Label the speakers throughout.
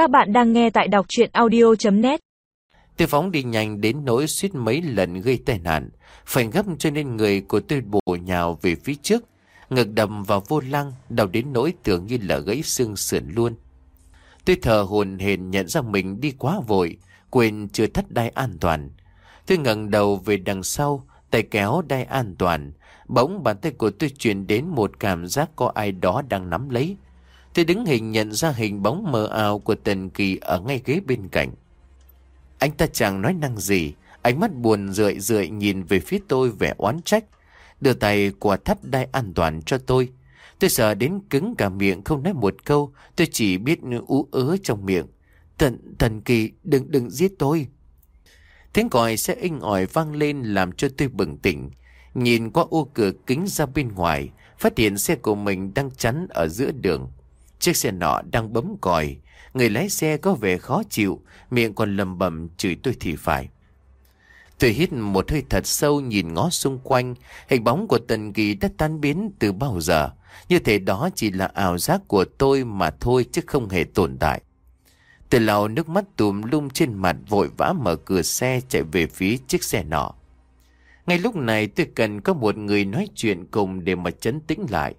Speaker 1: Các bạn đang nghe tại đọc chuyện audio.net
Speaker 2: Tôi phóng đi nhanh đến nỗi suýt mấy lần gây tai nạn. Phải gấp cho nên người của tôi bổ nhào về phía trước. Ngực đầm vào vô lăng, đau đến nỗi tưởng như là gãy xương sườn luôn. Tôi thờ hồn hền nhận ra mình đi quá vội, quên chưa thắt đai an toàn. Tôi ngẩng đầu về đằng sau, tay kéo đai an toàn. Bỗng bàn tay của tôi truyền đến một cảm giác có ai đó đang nắm lấy. Tôi đứng hình nhận ra hình bóng mờ ảo của Tần Kỳ ở ngay ghế bên cạnh. Anh ta chẳng nói năng gì, ánh mắt buồn rười rượi nhìn về phía tôi vẻ oán trách. Đưa tay quả thắt đai an toàn cho tôi. Tôi sợ đến cứng cả miệng không nói một câu, tôi chỉ biết ú ớ trong miệng. Tần, Tần Kỳ, đừng, đừng giết tôi. Tiếng còi xe inh ỏi vang lên làm cho tôi bừng tỉnh. Nhìn qua ô cửa kính ra bên ngoài, phát hiện xe của mình đang chắn ở giữa đường. Chiếc xe nọ đang bấm còi, người lái xe có vẻ khó chịu, miệng còn lầm bầm chửi tôi thì phải. Tôi hít một hơi thật sâu nhìn ngó xung quanh, hình bóng của Tần Kỳ đã tan biến từ bao giờ. Như thế đó chỉ là ảo giác của tôi mà thôi chứ không hề tồn tại. Tôi lau nước mắt tùm lum trên mặt vội vã mở cửa xe chạy về phía chiếc xe nọ. Ngay lúc này tôi cần có một người nói chuyện cùng để mà chấn tĩnh lại.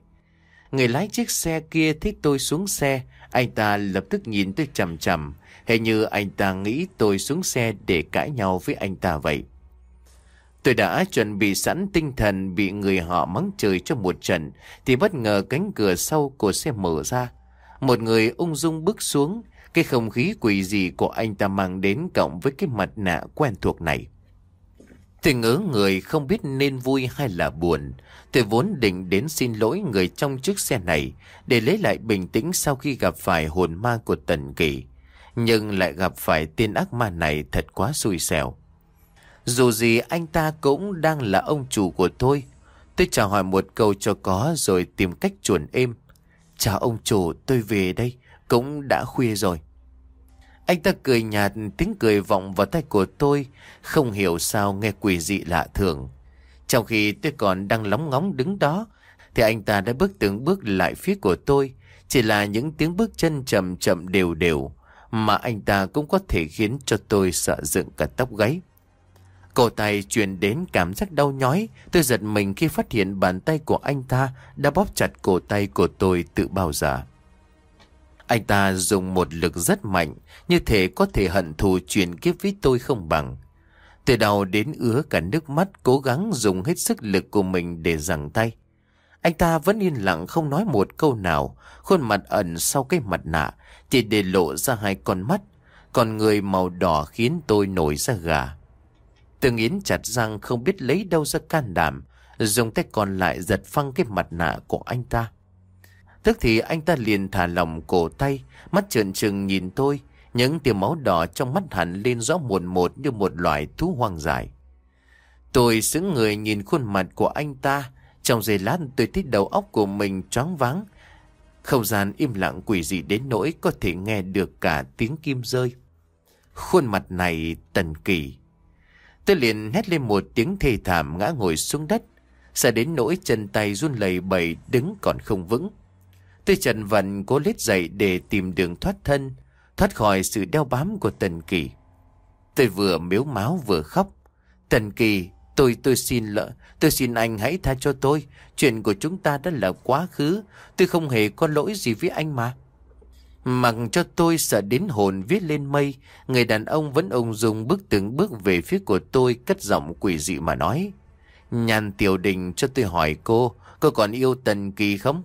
Speaker 2: Người lái chiếc xe kia thấy tôi xuống xe, anh ta lập tức nhìn tôi chầm chầm, hình như anh ta nghĩ tôi xuống xe để cãi nhau với anh ta vậy. Tôi đã chuẩn bị sẵn tinh thần bị người họ mắng trời cho một trận, thì bất ngờ cánh cửa sau của xe mở ra. Một người ung dung bước xuống, cái không khí quỷ gì của anh ta mang đến cộng với cái mặt nạ quen thuộc này. Tôi ngỡ người không biết nên vui hay là buồn. Tôi vốn định đến xin lỗi người trong chiếc xe này để lấy lại bình tĩnh sau khi gặp phải hồn ma của Tần Kỳ. Nhưng lại gặp phải tên ác ma này thật quá xui xẻo. Dù gì anh ta cũng đang là ông chủ của tôi. Tôi chào hỏi một câu cho có rồi tìm cách chuồn êm. Chào ông chủ, tôi về đây. Cũng đã khuya rồi. Anh ta cười nhạt, tiếng cười vọng vào tay của tôi, không hiểu sao nghe quỷ dị lạ thường. Trong khi tôi còn đang lóng ngóng đứng đó, thì anh ta đã bước từng bước lại phía của tôi, chỉ là những tiếng bước chân chậm chậm đều đều, mà anh ta cũng có thể khiến cho tôi sợ dựng cả tóc gáy. Cổ tay truyền đến cảm giác đau nhói, tôi giật mình khi phát hiện bàn tay của anh ta đã bóp chặt cổ tay của tôi tự bao giờ. Anh ta dùng một lực rất mạnh, như thể có thể hận thù truyền kiếp với tôi không bằng. Từ đầu đến ứa cả nước mắt cố gắng dùng hết sức lực của mình để giằng tay. Anh ta vẫn yên lặng không nói một câu nào, khuôn mặt ẩn sau cái mặt nạ, chỉ để lộ ra hai con mắt, còn người màu đỏ khiến tôi nổi ra gà. Tường Yến chặt răng không biết lấy đâu ra can đảm, dùng tay còn lại giật phăng cái mặt nạ của anh ta. Tức thì anh ta liền thả lỏng cổ tay, mắt trợn trừng nhìn tôi, những tia máu đỏ trong mắt hắn lên rõ muộn một như một loài thú hoang dại. Tôi xứng người nhìn khuôn mặt của anh ta, trong giây lát tôi thấy đầu óc của mình choáng váng. Không gian im lặng quỷ dị đến nỗi có thể nghe được cả tiếng kim rơi. Khuôn mặt này tần kỳ. Tôi liền hét lên một tiếng thê thảm ngã ngồi xuống đất, sợ đến nỗi chân tay run lẩy bẩy đứng còn không vững. Tôi trần vận cố lết dậy để tìm đường thoát thân, thoát khỏi sự đeo bám của Tần Kỳ. Tôi vừa miếu máu vừa khóc. Tần Kỳ, tôi tôi xin lỡ, tôi xin anh hãy tha cho tôi. Chuyện của chúng ta đã là quá khứ, tôi không hề có lỗi gì với anh mà. Mặc cho tôi sợ đến hồn viết lên mây, người đàn ông vẫn ung dung bước từng bước về phía của tôi cất giọng quỷ dị mà nói. Nhàn tiểu đình cho tôi hỏi cô, cô còn yêu Tần Kỳ không?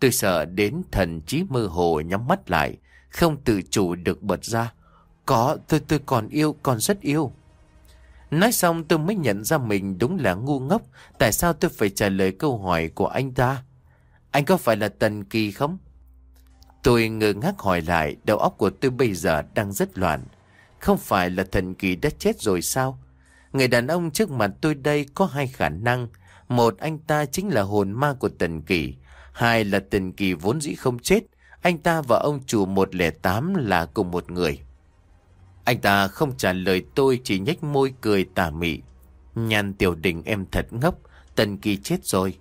Speaker 2: Tôi sợ đến thần trí mơ hồ nhắm mắt lại, không tự chủ được bật ra. Có, tôi tôi còn yêu, còn rất yêu. Nói xong tôi mới nhận ra mình đúng là ngu ngốc. Tại sao tôi phải trả lời câu hỏi của anh ta? Anh có phải là Tần Kỳ không? Tôi ngơ ngác hỏi lại, đầu óc của tôi bây giờ đang rất loạn. Không phải là thần kỳ đã chết rồi sao? Người đàn ông trước mặt tôi đây có hai khả năng. Một, anh ta chính là hồn ma của Tần Kỳ. Hai là Tần Kỳ vốn dĩ không chết. Anh ta và ông chủ 108 là cùng một người. Anh ta không trả lời tôi chỉ nhếch môi cười tà mị. Nhàn tiểu đình em thật ngốc, Tần Kỳ chết rồi.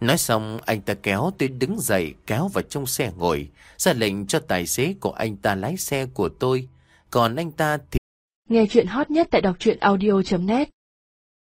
Speaker 2: Nói xong anh ta kéo tôi đứng dậy kéo vào trong xe ngồi ra lệnh cho tài xế của anh ta lái xe của tôi Còn anh ta thì
Speaker 3: Nghe chuyện hot nhất tại đọc truyện audio.net